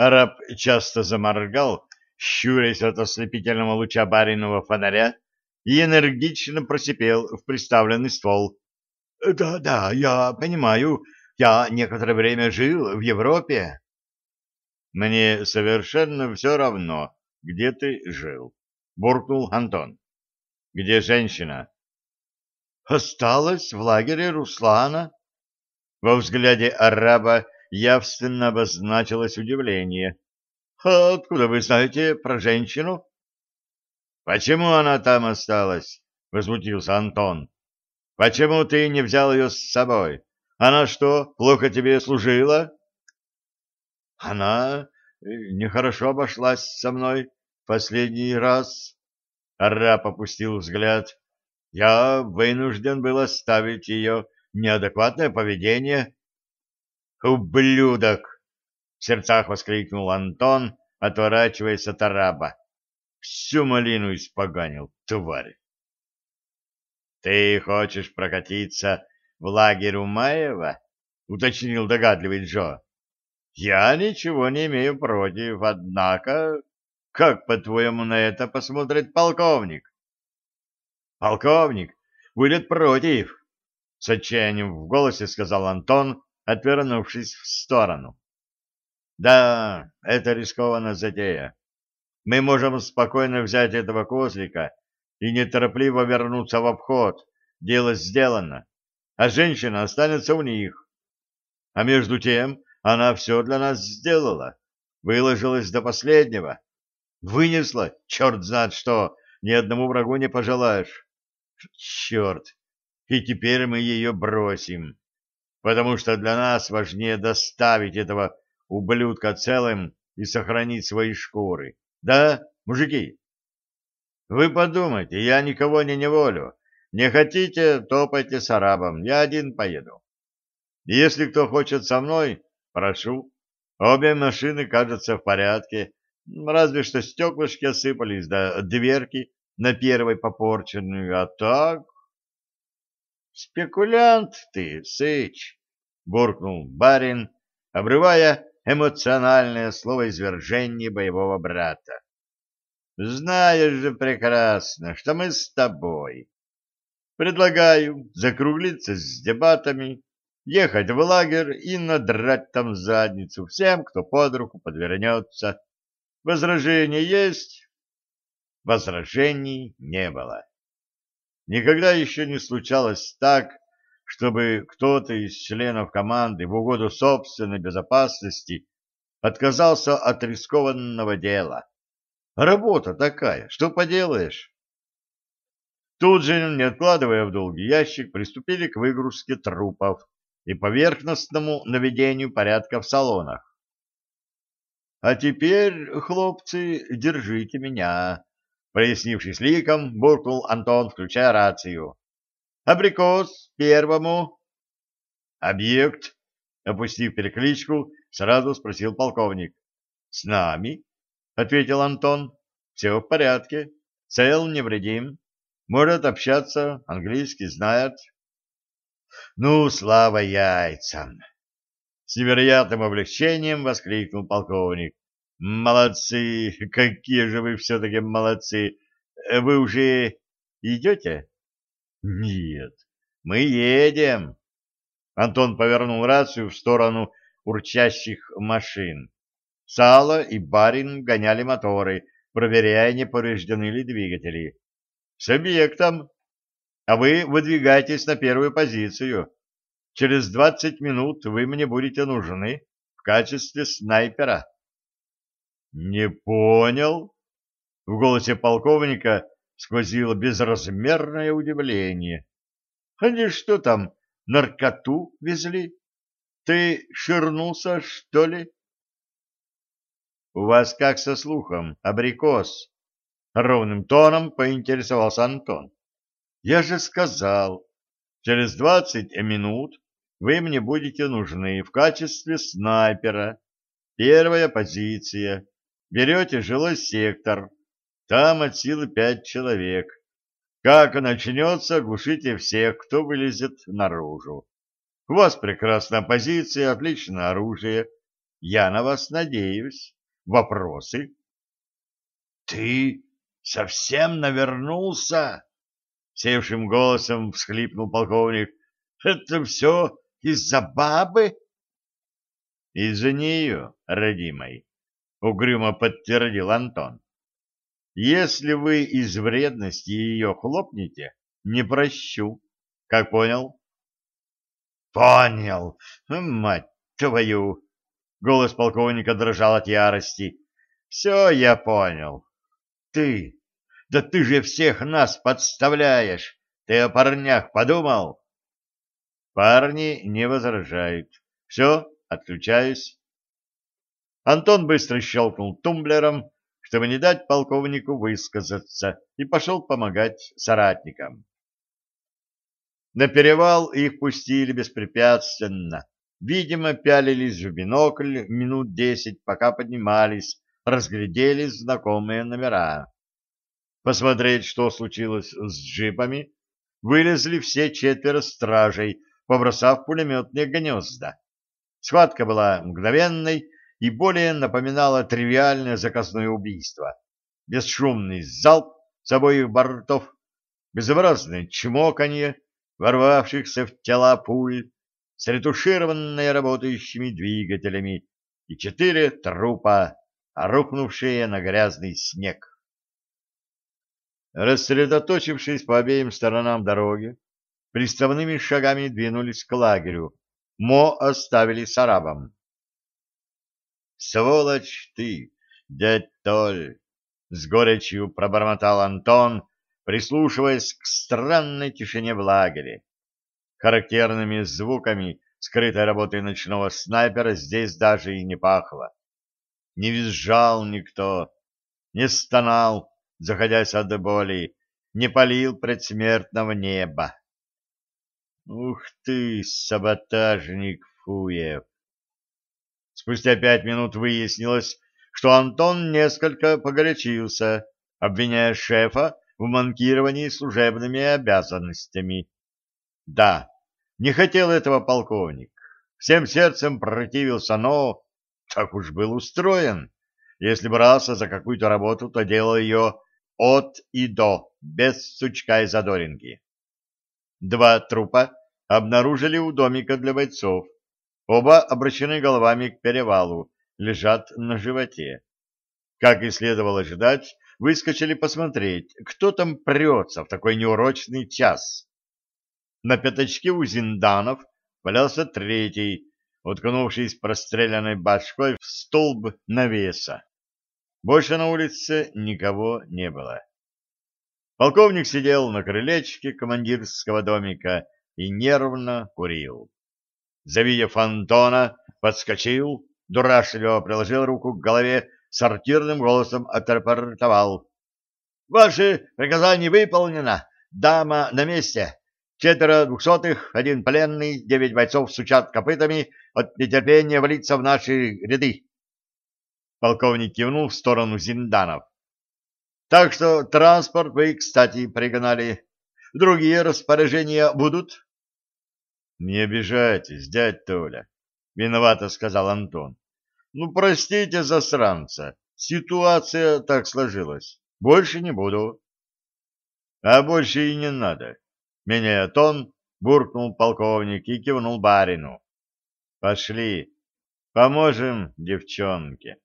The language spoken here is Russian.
Араб часто заморгал, щурясь от ослепительного луча бариного фонаря, и энергично просипел в приставленный ствол. — Да, да, я понимаю, я некоторое время жил в Европе. — Мне совершенно все равно, где ты жил, — буркнул Антон. — Где женщина? — Осталась в лагере Руслана. Во взгляде араба явственно обозначилось удивление. — А откуда вы знаете про женщину? — Почему она там осталась? — возмутился Антон. — Почему ты не взял ее с собой? Она что, плохо тебе служила? — Она э, нехорошо обошлась со мной последний раз. Араб опустил взгляд. Я вынужден был оставить ее неадекватное поведение. «Ублюдок!» — в сердцах воскликнул Антон, отворачиваясь от араба. «Всю малину испоганил, тварь!» «Ты хочешь прокатиться в лагерь Умаева?» — уточнил догадливый Джо. «Я ничего не имею против, однако, как, по-твоему, на это посмотрит полковник?» «Полковник будет против!» — с отчаянием в голосе сказал Антон, отвернувшись в сторону. Да, это рискованная затея. Мы можем спокойно взять этого козлика и неторопливо вернуться в обход. Дело сделано, а женщина останется у них. А между тем она все для нас сделала, выложилась до последнего, вынесла, черт знает что, ни одному врагу не пожелаешь. Черт, и теперь мы ее бросим потому что для нас важнее доставить этого ублюдка целым и сохранить свои шкуры. Да, мужики? Вы подумайте, я никого не неволю. Не хотите, топайте с арабом, я один поеду. Если кто хочет со мной, прошу. Обе машины, кажется, в порядке, разве что стеклышки осыпались, да дверки на первой попорченную, а так... Спекулянт ты, Сыч, буркнул барин, обрывая эмоциональное словоизвержение боевого брата. Знаешь же прекрасно, что мы с тобой. Предлагаю закруглиться с дебатами, ехать в лагерь и надрать там задницу всем, кто под руку подвернется. Возражения есть? Возражений не было. Никогда еще не случалось так, чтобы кто-то из членов команды в угоду собственной безопасности отказался от рискованного дела. Работа такая, что поделаешь? Тут же, не откладывая в долгий ящик, приступили к выгрузке трупов и поверхностному наведению порядка в салонах. — А теперь, хлопцы, держите меня, Прояснившись ликом, буркнул Антон, включая рацию. «Абрикос, первому!» «Объект?» — опустив перекличку, сразу спросил полковник. «С нами?» — ответил Антон. «Все в порядке. Цел, невредим. Может общаться, английский знает». «Ну, слава яйцам!» С невероятным облегчением воскликнул полковник. Молодцы, какие же вы все-таки молодцы. Вы уже идете? Нет, мы едем. Антон повернул рацию в сторону урчащих машин. Сало и барин гоняли моторы, проверяя, не повреждены ли двигатели. С объектом. А вы выдвигаетесь на первую позицию. Через двадцать минут вы мне будете нужны в качестве снайпера. Не понял? В голосе полковника сквозило безразмерное удивление. Они что там, наркоту везли? Ты ширнулся, что ли? У вас как со слухом, абрикос? Ровным тоном поинтересовался Антон. Я же сказал, через двадцать минут вы мне будете нужны в качестве снайпера. Первая позиция. Берете жилой сектор, там от силы пять человек. Как начнется, глушите всех, кто вылезет наружу. У вас прекрасная позиция, отличное оружие. Я на вас надеюсь. Вопросы? Ты совсем навернулся? Севшим голосом всхлипнул полковник. Это все из-за бабы? Из-за нее, родимой, угрюмо подтвердил Антон. Если вы из вредности ее хлопнете, не прощу. Как понял? Понял. Мать твою! Голос полковника дрожал от ярости. Все я понял. Ты, да ты же всех нас подставляешь. Ты о парнях подумал? Парни не возражают. Все, отключаюсь. Антон быстро щелкнул тумблером, чтобы не дать полковнику высказаться, и пошел помогать соратникам. На перевал их пустили беспрепятственно. Видимо, пялились в бинокль минут десять, пока поднимались, разглядели знакомые номера. Посмотреть, что случилось с джипами, вылезли все четверо стражей, побросав пулеметные гнезда. Схватка была мгновенной и более напоминала тривиальное заказное убийство. Бесшумный залп с обоих бортов, безобразное чмоканье, ворвавшихся в тела пуль, сретушированные работающими двигателями, и четыре трупа, рухнувшие на грязный снег. Рассредоточившись по обеим сторонам дороги, приставными шагами двинулись к лагерю. Мо оставили с арабом. «Сволочь ты, дядь Толь!» — с горечью пробормотал Антон, прислушиваясь к странной тишине в лагере. Характерными звуками скрытой работы ночного снайпера здесь даже и не пахло. Не визжал никто, не стонал, заходясь от боли, не палил предсмертного неба. Ух ты, саботажник Фуев! Спустя пять минут выяснилось, что Антон несколько погорячился, обвиняя шефа в манкировании служебными обязанностями. Да, не хотел этого полковник, всем сердцем противился, но так уж был устроен. Если брался за какую-то работу, то делал ее от и до, без сучка и задоринки. Два трупа обнаружили у домика для бойцов. Оба обращены головами к перевалу, лежат на животе. Как и следовало ожидать, выскочили посмотреть, кто там прется в такой неурочный час. На пятачке у Зинданов валялся третий, уткнувшись простреленной башкой в столб навеса. Больше на улице никого не было. Полковник сидел на крылечке командирского домика и нервно курил. Завидев Антона, подскочил, дурашливо приложил руку к голове сортирным голосом отрапортовал. — Ваше приказание выполнено. Дама на месте. Четверо двухсотых, один пленный, девять бойцов сучат копытами от нетерпения валиться в наши ряды. Полковник кивнул в сторону Зинданов. — Так что транспорт вы, кстати, пригнали. Другие распоряжения будут? — Не обижайтесь, дядь Толя, — виновато сказал Антон. Ну, простите, засранца, ситуация так сложилась. Больше не буду. А больше и не надо. Меняя тон, буркнул полковник и кивнул барину. Пошли, поможем девчонке.